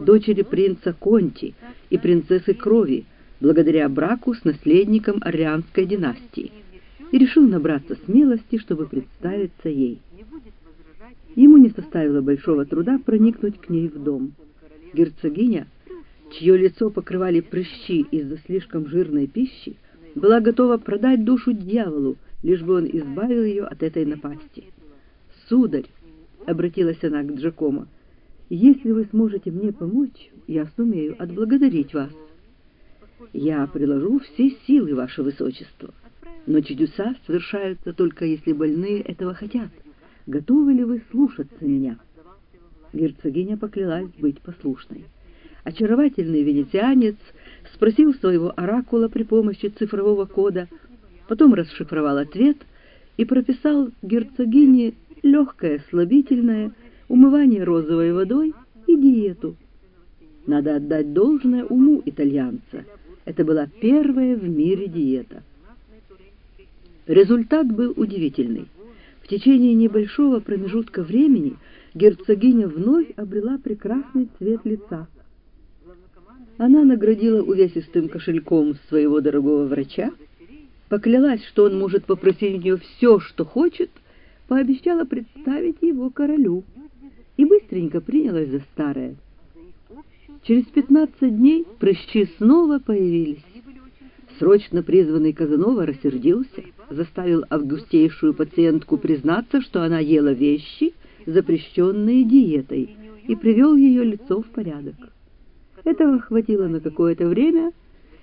дочери принца Конти и принцессы Крови, благодаря браку с наследником Орлеанской династии, и решил набраться смелости, чтобы представиться ей. Ему не составило большого труда проникнуть к ней в дом. Герцогиня, чье лицо покрывали прыщи из-за слишком жирной пищи, была готова продать душу дьяволу, лишь бы он избавил ее от этой напасти. «Сударь», — обратилась она к Джакомо, — «если вы сможете мне помочь, я сумею отблагодарить вас». «Я приложу все силы, ваше высочество, но чудеса совершаются только если больные этого хотят. Готовы ли вы слушаться меня?» Герцогиня поклялась быть послушной. Очаровательный венецианец спросил своего оракула при помощи цифрового кода, потом расшифровал ответ и прописал герцогине легкое слабительное, умывание розовой водой и диету. Надо отдать должное уму итальянца. Это была первая в мире диета. Результат был удивительный. В течение небольшого промежутка времени герцогиня вновь обрела прекрасный цвет лица. Она наградила увесистым кошельком своего дорогого врача, поклялась, что он может попросить у нее все, что хочет, пообещала представить его королю быстренько принялась за старое. Через пятнадцать дней прыщи снова появились. Срочно призванный Казанова рассердился, заставил августейшую пациентку признаться, что она ела вещи, запрещенные диетой, и привел ее лицо в порядок. Этого хватило на какое-то время,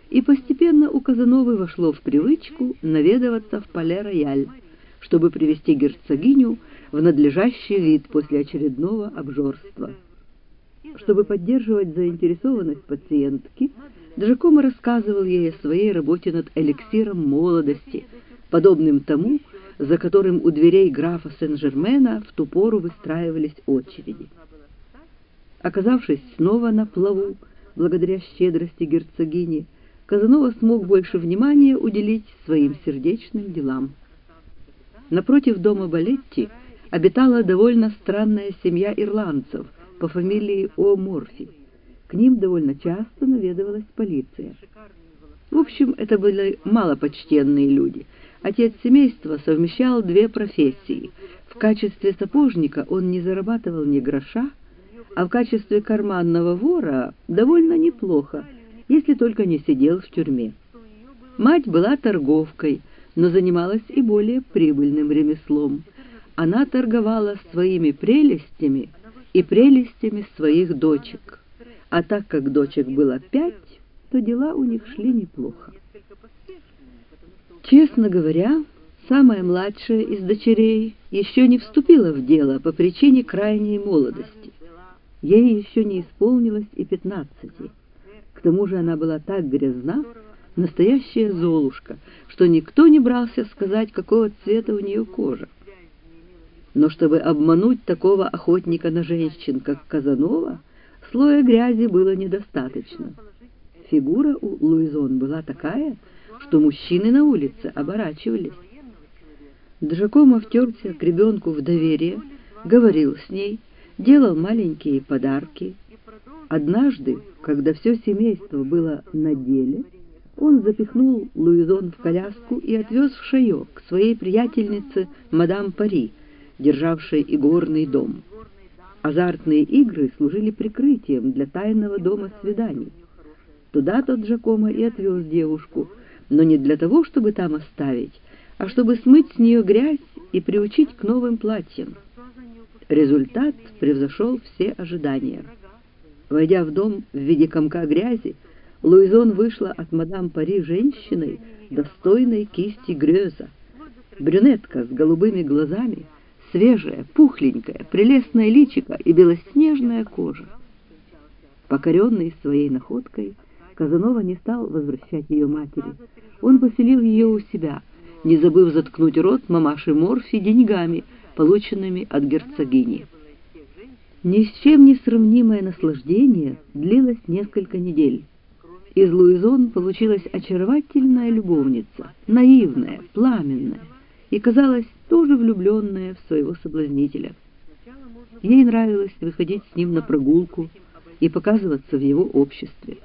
и постепенно у Казановы вошло в привычку наведываться в Пале-Рояль, чтобы привести герцогиню в надлежащий вид после очередного обжорства. Чтобы поддерживать заинтересованность пациентки, Джакомо рассказывал ей о своей работе над эликсиром молодости, подобным тому, за которым у дверей графа Сен-Жермена в ту пору выстраивались очереди. Оказавшись снова на плаву, благодаря щедрости герцогини, Казанова смог больше внимания уделить своим сердечным делам. Напротив дома Балетти обитала довольно странная семья ирландцев по фамилии О'Морфи. К ним довольно часто наведывалась полиция. В общем, это были малопочтенные люди. Отец семейства совмещал две профессии. В качестве сапожника он не зарабатывал ни гроша, а в качестве карманного вора довольно неплохо, если только не сидел в тюрьме. Мать была торговкой, но занималась и более прибыльным ремеслом. Она торговала своими прелестями и прелестями своих дочек. А так как дочек было пять, то дела у них шли неплохо. Честно говоря, самая младшая из дочерей еще не вступила в дело по причине крайней молодости. Ей еще не исполнилось и пятнадцати. К тому же она была так грязна, настоящая золушка, что никто не брался сказать, какого цвета у нее кожа. Но чтобы обмануть такого охотника на женщин, как Казанова, слоя грязи было недостаточно. Фигура у Луизон была такая, что мужчины на улице оборачивались. Джакомо втерся к ребенку в доверие, говорил с ней, делал маленькие подарки. Однажды, когда все семейство было на деле, он запихнул Луизон в коляску и отвез в Шайо к своей приятельнице мадам Пари, державшей игорный дом. Азартные игры служили прикрытием для тайного дома свиданий. Туда тот Джакомо и отвез девушку, но не для того, чтобы там оставить, а чтобы смыть с нее грязь и приучить к новым платьям. Результат превзошел все ожидания. Войдя в дом в виде комка грязи, Луизон вышла от мадам Пари женщиной, достойной кисти Грёза. Брюнетка с голубыми глазами, свежая, пухленькая, прелестная личико и белоснежная кожа. Покоренный своей находкой, Казанова не стал возвращать ее матери. Он поселил ее у себя, не забыв заткнуть рот мамаши Морфи деньгами, полученными от герцогини. Ни с чем не сравнимое наслаждение длилось несколько недель. Из Луизон получилась очаровательная любовница, наивная, пламенная и, казалось, тоже влюбленная в своего соблазнителя. Ей нравилось выходить с ним на прогулку, и показываться в его обществе.